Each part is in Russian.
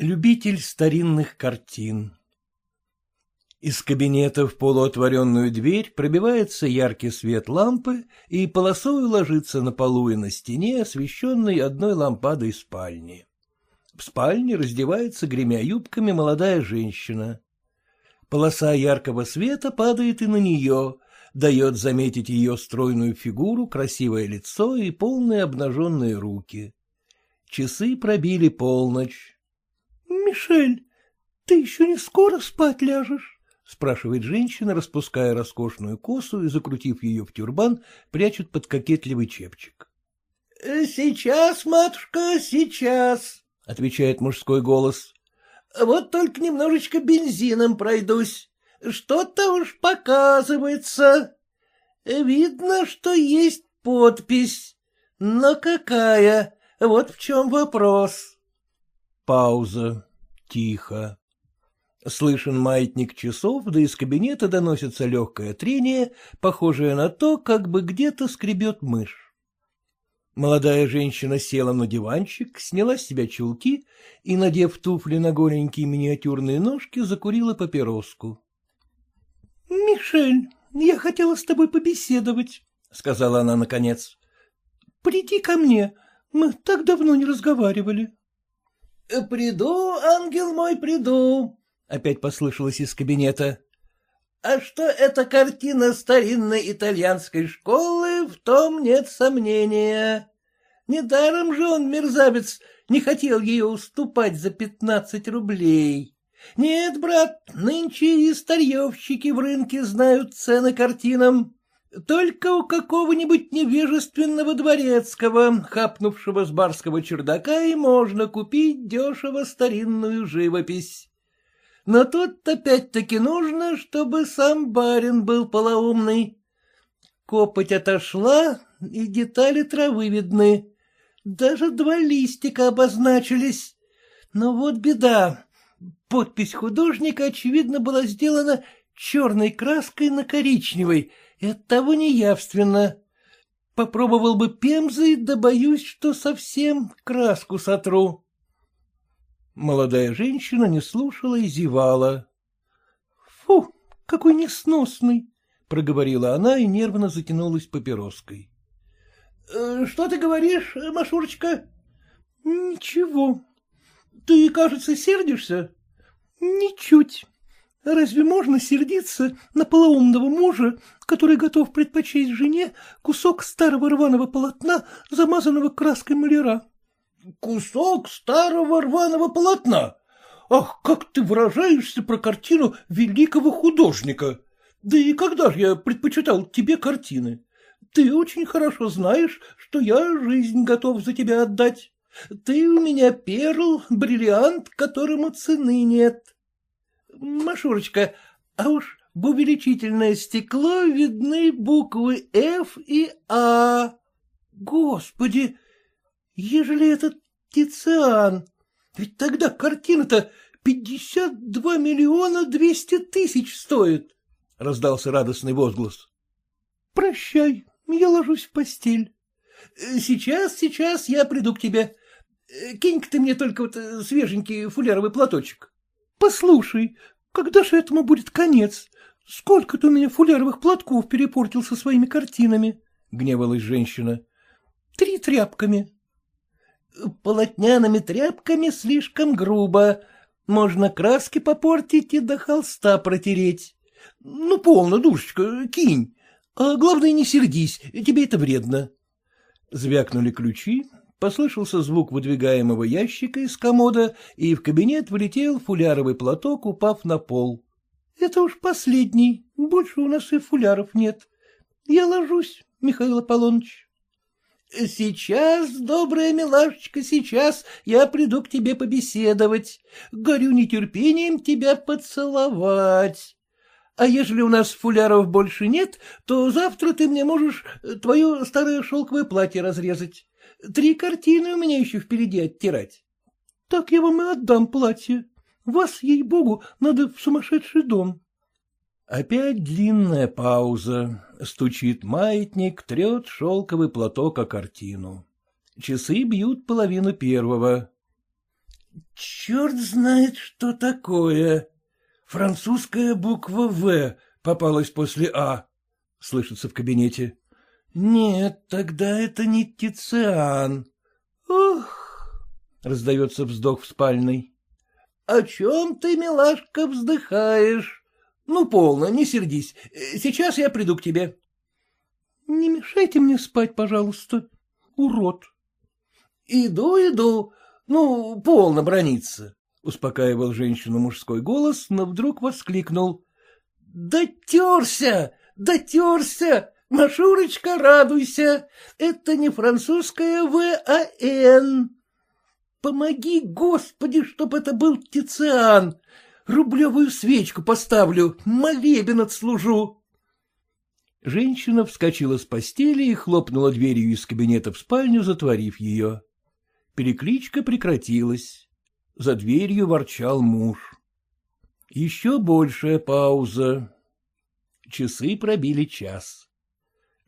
Любитель старинных картин Из кабинета в полуотворенную дверь пробивается яркий свет лампы и полосой ложится на полу и на стене, освещенной одной лампадой спальни. В спальне раздевается, гремя юбками, молодая женщина. Полоса яркого света падает и на нее, дает заметить ее стройную фигуру, красивое лицо и полные обнаженные руки. Часы пробили полночь. — Мишель, ты еще не скоро спать ляжешь? — спрашивает женщина, распуская роскошную косу и, закрутив ее в тюрбан, прячет под кокетливый чепчик. — Сейчас, матушка, сейчас, — отвечает мужской голос. — Вот только немножечко бензином пройдусь. Что-то уж показывается. Видно, что есть подпись. Но какая? Вот в чем вопрос. Пауза. Тихо. Слышен маятник часов, да из кабинета доносится легкое трение, похожее на то, как бы где-то скребет мышь. Молодая женщина села на диванчик, сняла с себя чулки и, надев туфли на голенькие миниатюрные ножки, закурила папироску. — Мишель, я хотела с тобой побеседовать, — сказала она наконец. — Приди ко мне, мы так давно не разговаривали. — Приду, ангел мой, приду, — опять послышалось из кабинета. — А что это картина старинной итальянской школы, в том нет сомнения. Недаром же он, мерзавец, не хотел ее уступать за пятнадцать рублей. Нет, брат, нынче и старьевщики в рынке знают цены картинам. Только у какого-нибудь невежественного дворецкого, хапнувшего с барского чердака, и можно купить дешево старинную живопись. Но тут опять-таки нужно, чтобы сам барин был полоумный. Копоть отошла, и детали травы видны. Даже два листика обозначились. Но вот беда. Подпись художника, очевидно, была сделана черной краской на коричневой — и оттого неявственно. Попробовал бы пемзой, да боюсь, что совсем краску сотру. Молодая женщина не слушала и зевала. — Фу, какой несносный! — проговорила она и нервно затянулась папироской. «Э, — Что ты говоришь, Машурочка? — Ничего. Ты, кажется, сердишься? — Ничуть. Разве можно сердиться на полоумного мужа, который готов предпочесть жене кусок старого рваного полотна, замазанного краской маляра? — Кусок старого рваного полотна? Ах, как ты выражаешься про картину великого художника! Да и когда же я предпочитал тебе картины? Ты очень хорошо знаешь, что я жизнь готов за тебя отдать. Ты у меня перл, бриллиант, которому цены нет. Машурочка, а уж в увеличительное стекло видны буквы F и А. Господи, ежели это Тициан, ведь тогда картина-то пятьдесят два миллиона двести тысяч стоит, — раздался радостный возглас. — Прощай, я ложусь в постель. — Сейчас, сейчас я приду к тебе. Кинь-ка ты мне только вот свеженький фуляровый платочек. — Послушай, когда же этому будет конец? Сколько ты у меня фуляровых платков перепортил со своими картинами? — гневалась женщина. — Три тряпками. — Полотняными тряпками слишком грубо. Можно краски попортить и до холста протереть. Ну, полно, душечка, кинь. А главное, не сердись, тебе это вредно. Звякнули ключи, Послышался звук выдвигаемого ящика из комода, и в кабинет влетел фуляровый платок, упав на пол. — Это уж последний, больше у нас и фуляров нет. Я ложусь, Михаил Аполлоныч. — Сейчас, добрая милашечка, сейчас я приду к тебе побеседовать. Горю нетерпением тебя поцеловать. А ежели у нас фуляров больше нет, то завтра ты мне можешь твое старое шелковое платье разрезать. Три картины у меня еще впереди оттирать. — Так я вам и отдам платье. Вас, ей-богу, надо в сумасшедший дом. Опять длинная пауза. Стучит маятник, трет шелковый платок о картину. Часы бьют половину первого. — Черт знает, что такое. Французская буква «В» попалась после «А», — слышится в кабинете. — Нет, тогда это не Тициан. — Ох! — раздается вздох в спальной. — О чем ты, милашка, вздыхаешь? Ну, полно, не сердись. Сейчас я приду к тебе. — Не мешайте мне спать, пожалуйста, урод. — Иду, иду. Ну, полно брониться, — успокаивал женщину мужской голос, но вдруг воскликнул. — Дотерся! Дотерся! Машурочка, радуйся! Это не французская В, а Н. Помоги, Господи, чтоб это был Тициан! Рублевую свечку поставлю, молебен отслужу. Женщина вскочила с постели и хлопнула дверью из кабинета в спальню, затворив ее. Перекличка прекратилась. За дверью ворчал муж. Еще большая пауза. Часы пробили час.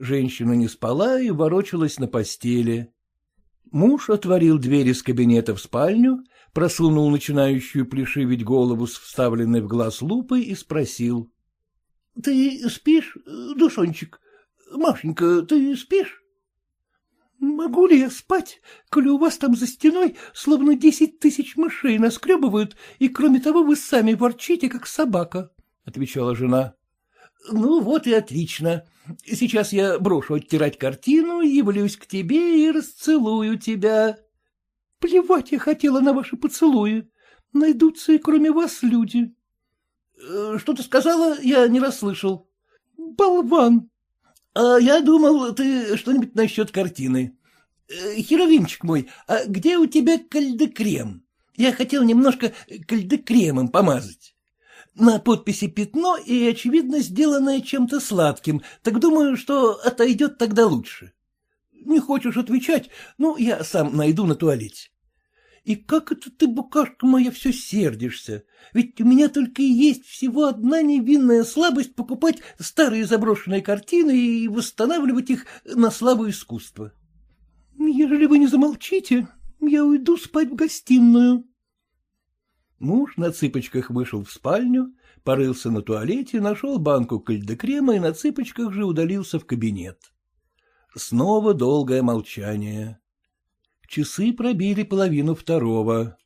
Женщина не спала и ворочалась на постели. Муж отворил дверь из кабинета в спальню, просунул начинающую плешивить голову с вставленной в глаз лупой и спросил. — Ты спишь, душончик? Машенька, ты спишь? — Могу ли я спать, коли у вас там за стеной словно десять тысяч мышей наскребывают, и кроме того вы сами ворчите, как собака? — отвечала жена. — Ну вот и отлично. Сейчас я брошу оттирать картину, явлюсь к тебе и расцелую тебя. Плевать я хотела на ваши поцелуи. Найдутся и кроме вас люди. Э, — Что ты сказала, я не расслышал. — Болван! — А я думал, ты что-нибудь насчет картины. Э, Херовимчик мой, а где у тебя кальдекрем? Я хотел немножко кальдекремом помазать. На подписи пятно и, очевидно, сделанное чем-то сладким, так думаю, что отойдет тогда лучше. Не хочешь отвечать? Ну, я сам найду на туалете. И как это ты, букашка моя, все сердишься? Ведь у меня только и есть всего одна невинная слабость покупать старые заброшенные картины и восстанавливать их на славу искусства. Ежели вы не замолчите, я уйду спать в гостиную. Муж на цыпочках вышел в спальню, порылся на туалете, нашел банку кальдекрема и на цыпочках же удалился в кабинет. Снова долгое молчание. Часы пробили половину второго.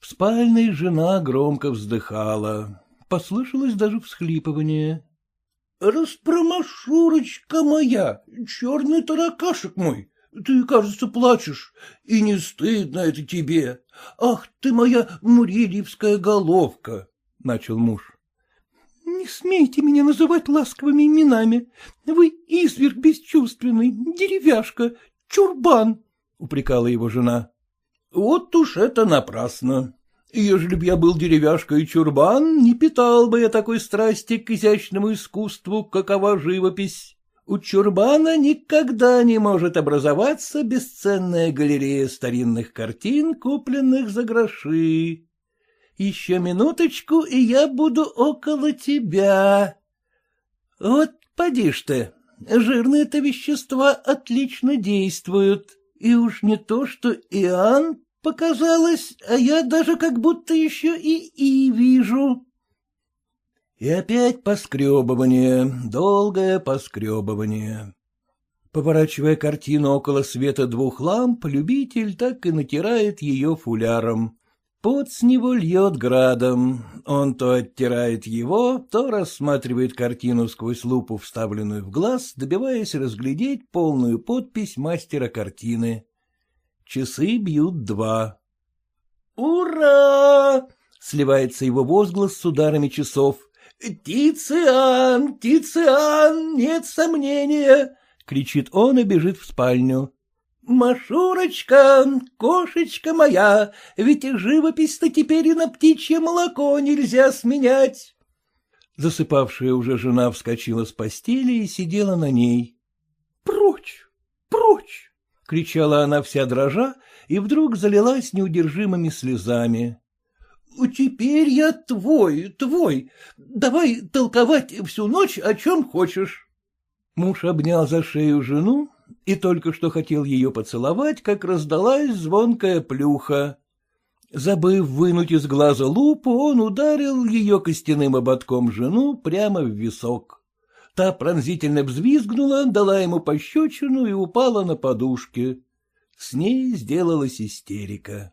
В спальной жена громко вздыхала. Послышалось даже всхлипывание. — Распромашурочка моя, черный таракашек мой, ты, кажется, плачешь, и не стыдно это тебе. Ах ты моя мурильевская головка, — начал муж. — Не смейте меня называть ласковыми именами. Вы изверг бесчувственный, деревяшка, чурбан, — упрекала его жена. — Вот уж это напрасно. Ежели б я был деревяшка и чурбан, не питал бы я такой страсти к изящному искусству, какова живопись. У Чурбана никогда не может образоваться бесценная галерея старинных картин, купленных за гроши. Еще минуточку, и я буду около тебя. Вот поди ж ты, жирные-то вещества отлично действуют. И уж не то, что Иоанн показалось, а я даже как будто еще и И вижу. И опять поскребывание, долгое поскребывание. Поворачивая картину около света двух ламп, любитель так и натирает ее фуляром. Пот с него льет градом. Он то оттирает его, то рассматривает картину сквозь лупу, вставленную в глаз, добиваясь разглядеть полную подпись мастера картины. Часы бьют два. «Ура!» — сливается его возглас с ударами часов. «Тициан! Тициан! Нет сомнения!» — кричит он и бежит в спальню. «Машурочка, кошечка моя, ведь живопись-то теперь и на птичье молоко нельзя сменять!» Засыпавшая уже жена вскочила с постели и сидела на ней. «Прочь! Прочь!» — кричала она вся дрожа и вдруг залилась неудержимыми слезами. — Теперь я твой, твой. Давай толковать всю ночь, о чем хочешь. Муж обнял за шею жену и только что хотел ее поцеловать, как раздалась звонкая плюха. Забыв вынуть из глаза лупу, он ударил ее костяным ободком жену прямо в висок. Та пронзительно взвизгнула, дала ему пощечину и упала на подушке. С ней сделалась истерика.